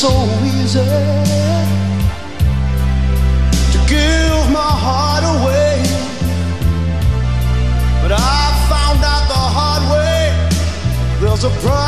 So easy to give my heart away, but I found out the hard way. There's a price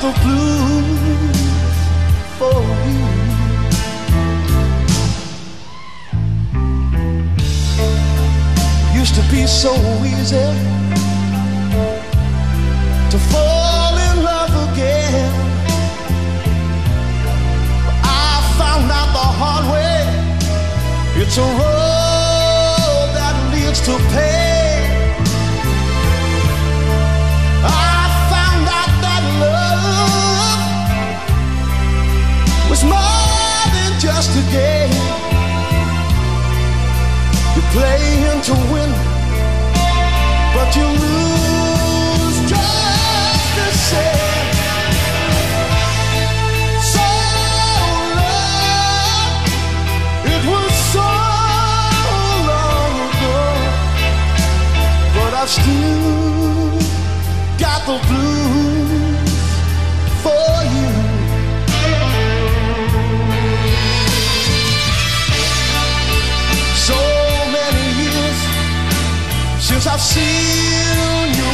the blues for you. Used to be so easy to fall in love again. But I found out the hard way. It's a road that leads to pain. You play to win, but you lose just the same. So long, it was so long ago, but I've still got the blues I've seen your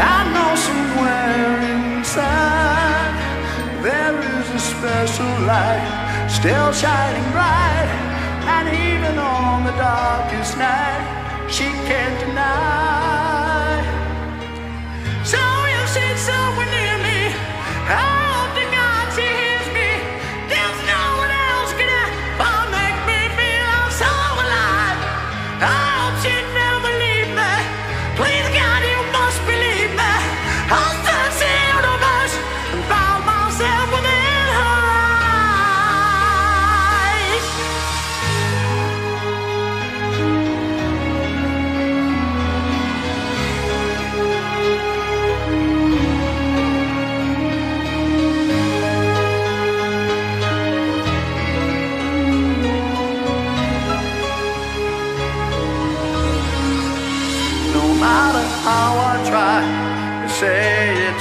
I know somewhere inside there is a special light still shining bright, and even on the darkest night, she can't deny. So if she's somewhere near me, I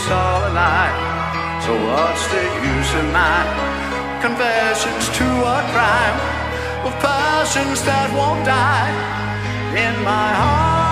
all a lie. So what's the use of my confessions to a crime of passions that won't die in my heart?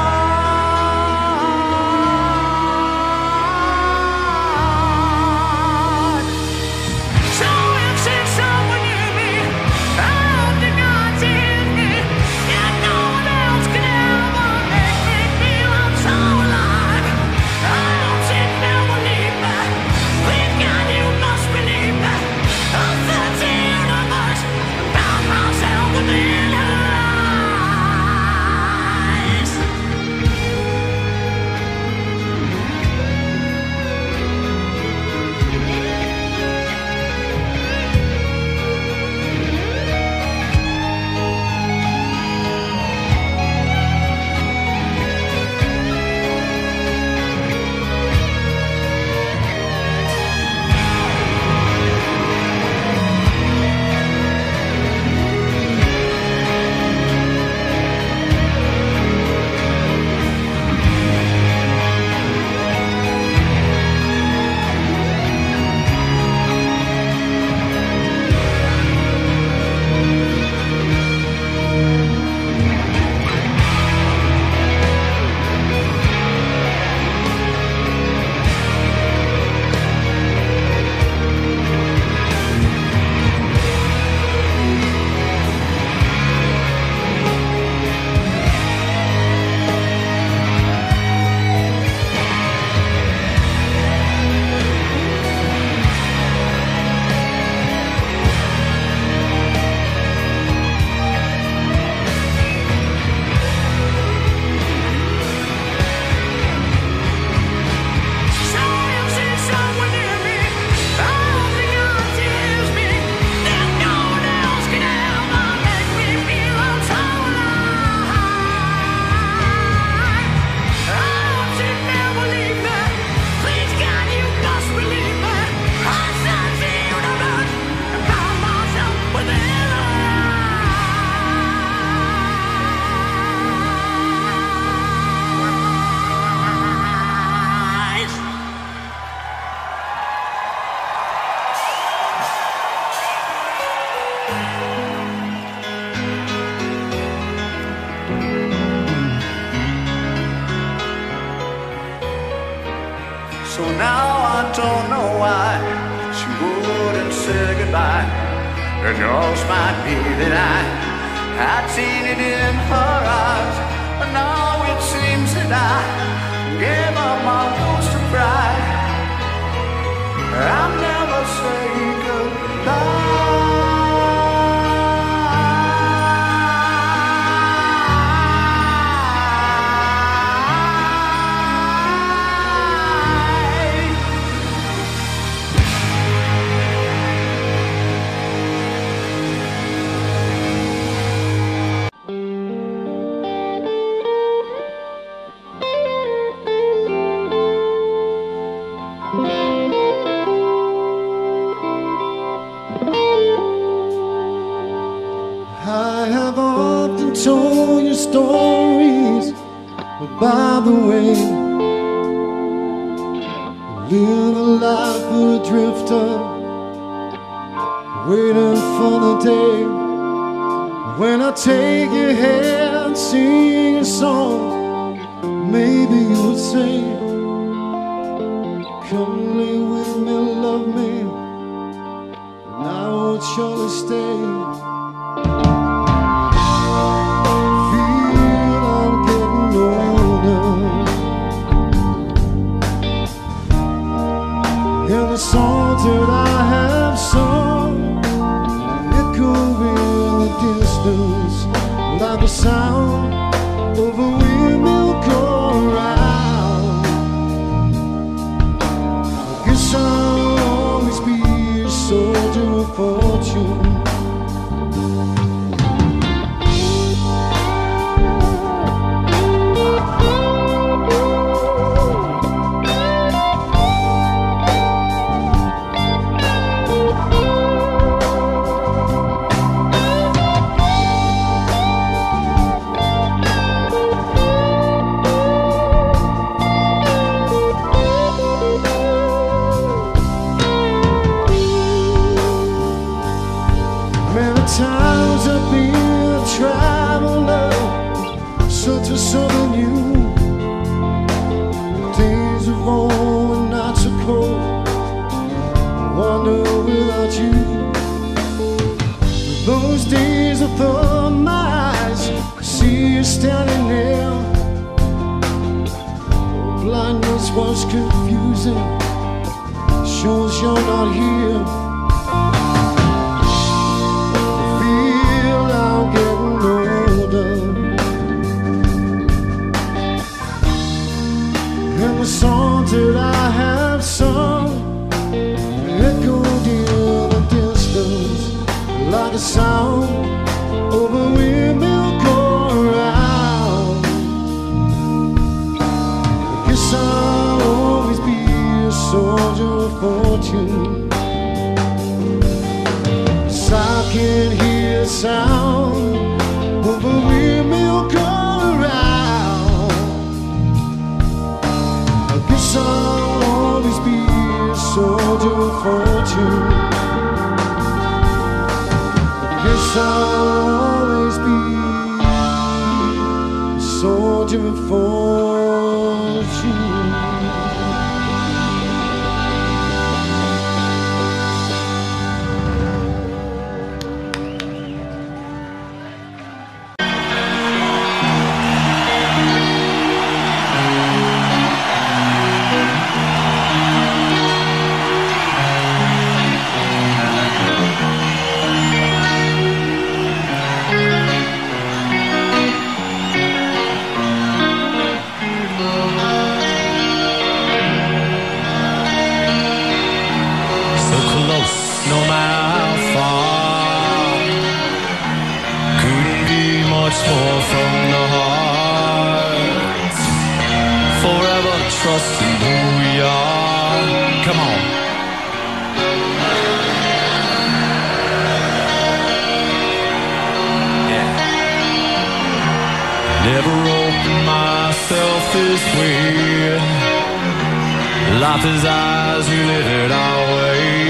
Come on. Never opened myself this way. Life is ours, we live it our way.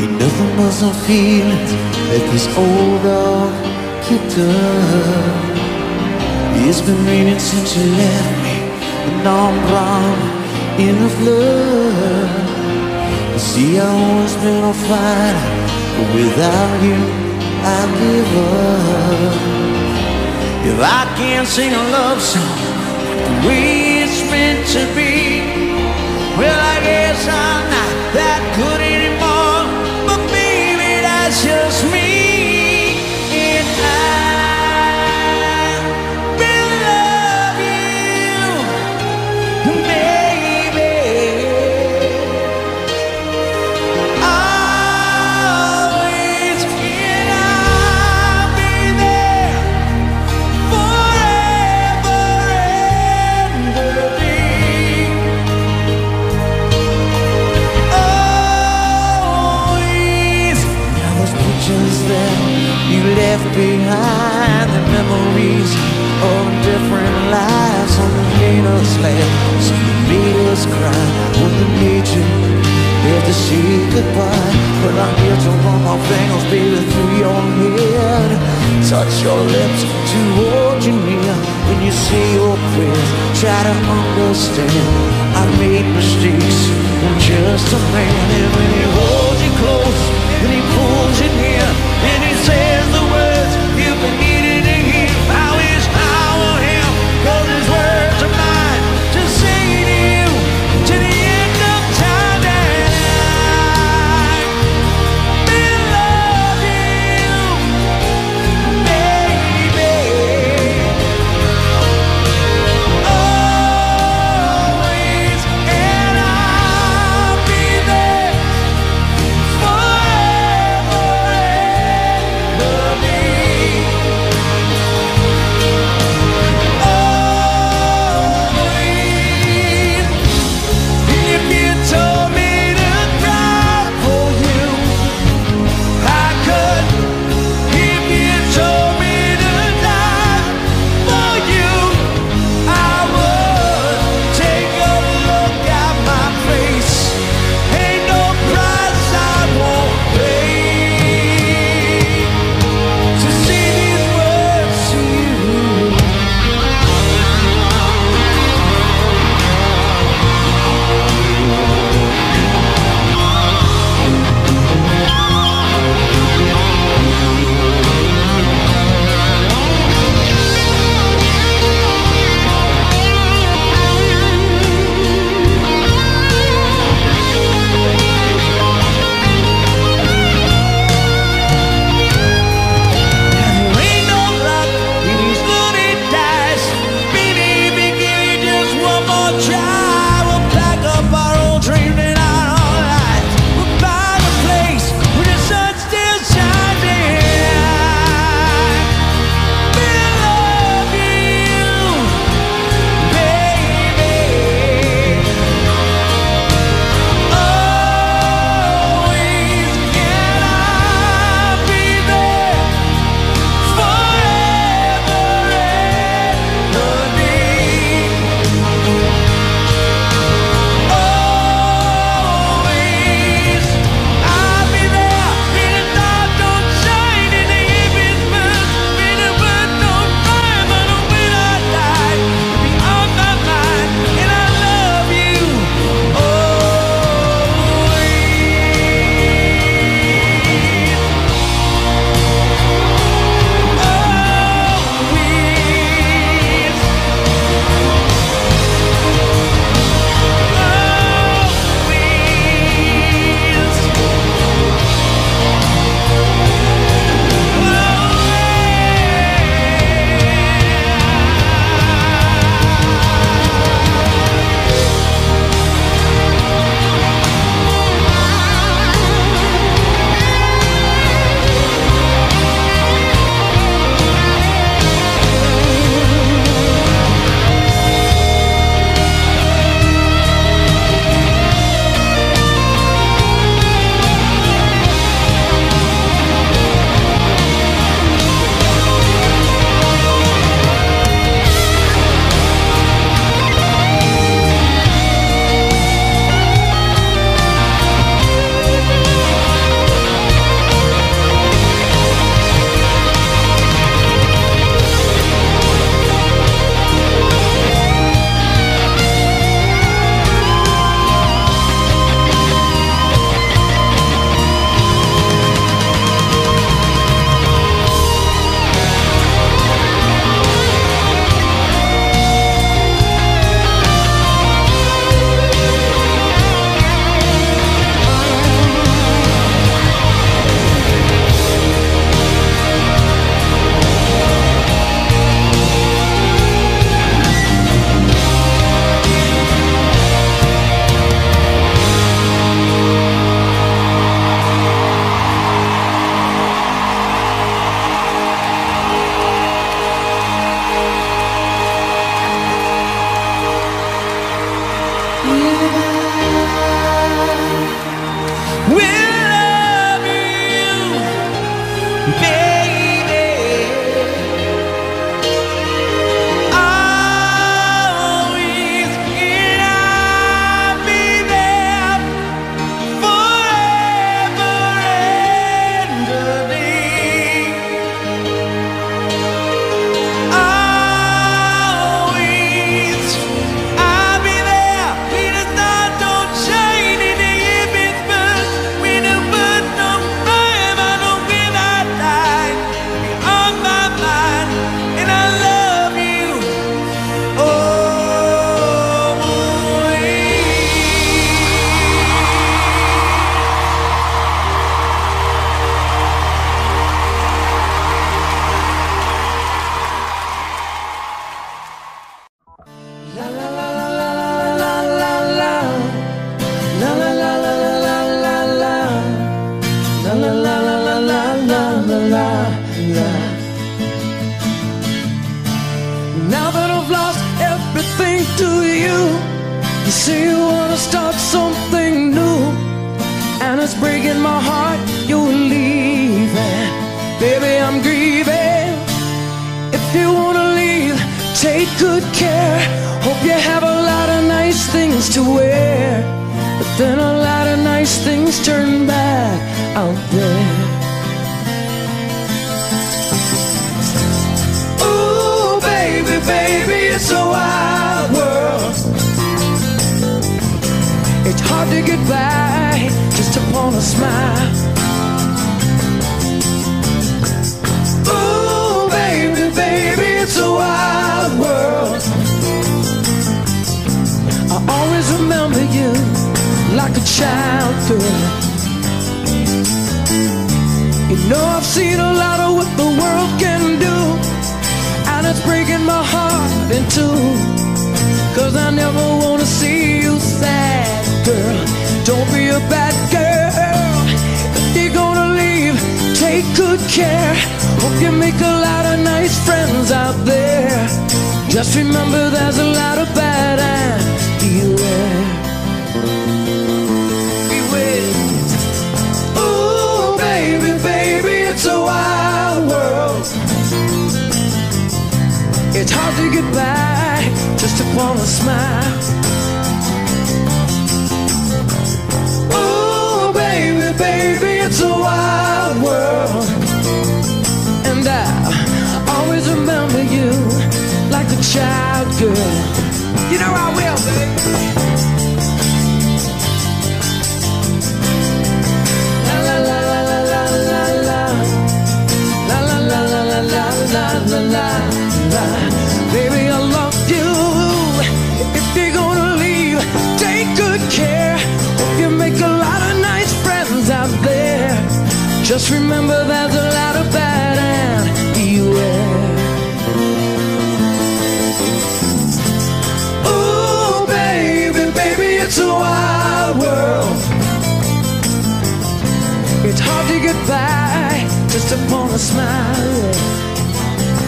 Ain't nothing but some feelings that this old dog kicked up. It's been raining since you left me, and I'm drowned in the flood. See, I've always been a fighter, but without you, I give up. If I can't sing a love song the way it's meant to be, well, I guess I'm not that good that's just me. Behind, the memories of different lives on the Venus slab. So you made us cry when the nature had to say goodbye. But I'm here to run my fingers, baby, through your head. Touch your lips to hold you near when you say your prayers. Try to understand. I made mistakes. I'm just a man, and when he holds you close, and he pulls you near, care. Hope you make a lot of nice friends out there. Just remember there's a lot of bad and beware. Beware. Ooh, baby, baby, it's a wild world. It's hard to get by just upon a smile. Ooh, baby, baby, it's a wild child girl. You know I will, baby. La la la la la la la la. La la la la la la la. Baby, I you. If you're gonna leave, take good care. Hope you make a lot of nice friends out there. Just remember there's just upon a smile.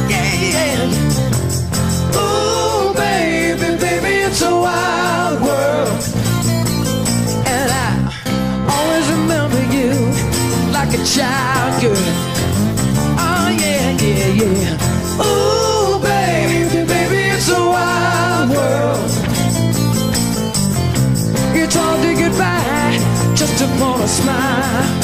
Yeah, yeah. Ooh, baby, baby, it's a wild world. And I always remember you like a child girl. Oh, yeah, yeah, yeah. Ooh, baby, baby, it's a wild world. It's hard to get by just upon a smile.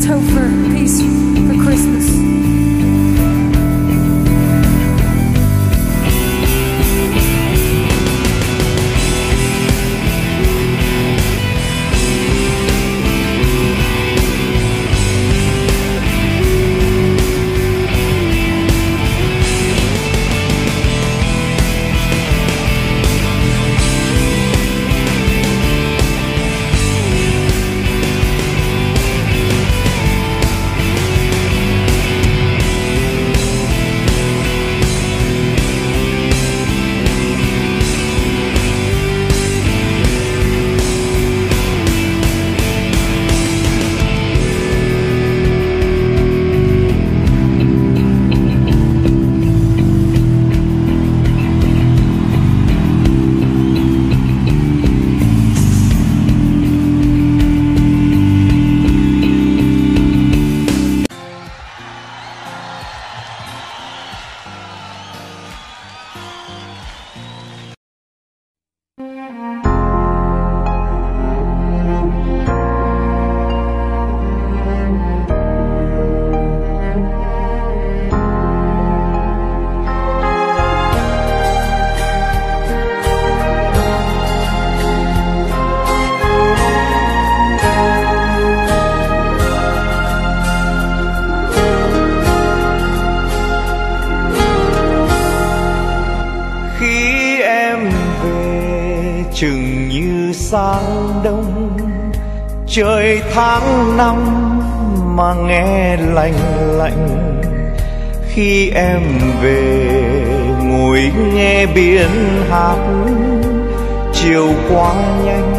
So quá nhanh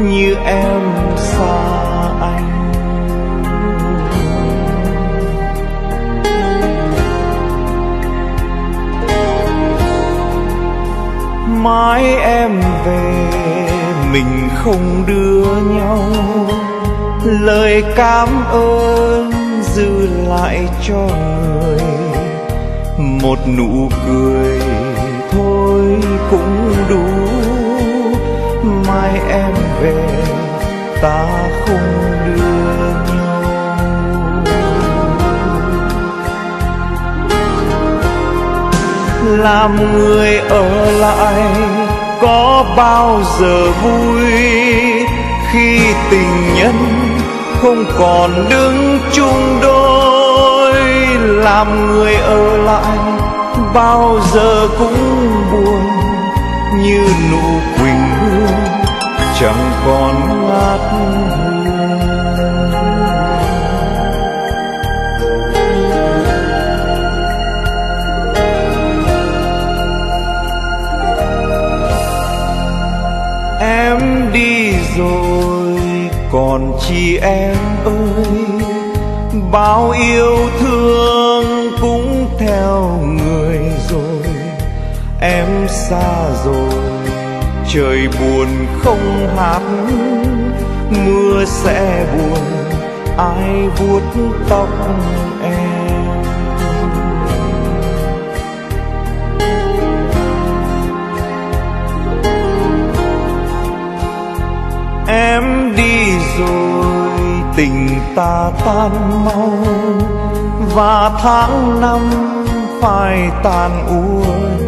như em xa anh. Mãi em về, mình không đưa nhau. Lời cảm ơn dư lại cho người. Một nụ cười thôi cũng em về, ta không đưa nhau. Làm người ở lại có bao giờ vui khi tình nhân không còn đứng chung đôi? Làm người ở lại bao giờ cũng buồn như nụ quỳnh hương chẳng còn ngát em đi rồi, còn chi em ơi. Bao yêu thương cũng theo người rồi. Em xa rồi trời buồn không hát, mưa sẽ buồn, ai vuốt tóc em? Em đi rồi, tình ta tan mau, và tháng năm phải tàn úa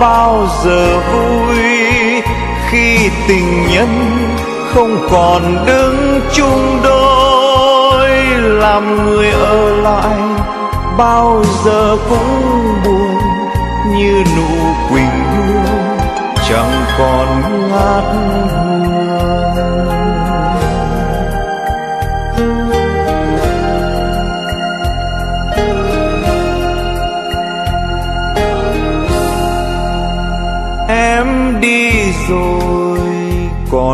Bao giờ vui khi tình nhân không còn đứng chung đôi, làm người ở lại bao giờ cũng buồn như nụ quỳnh hương chẳng còn ngát hương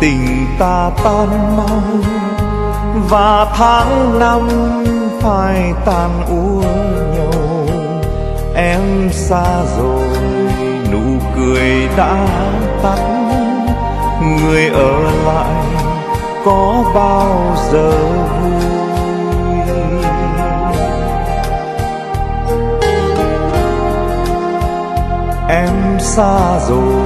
tình ta tan mau, và tháng năm phải tàn úa nhau em xa rồi, nụ cười đã tắt. Người ở lại có bao giờ vui? Em xa rồi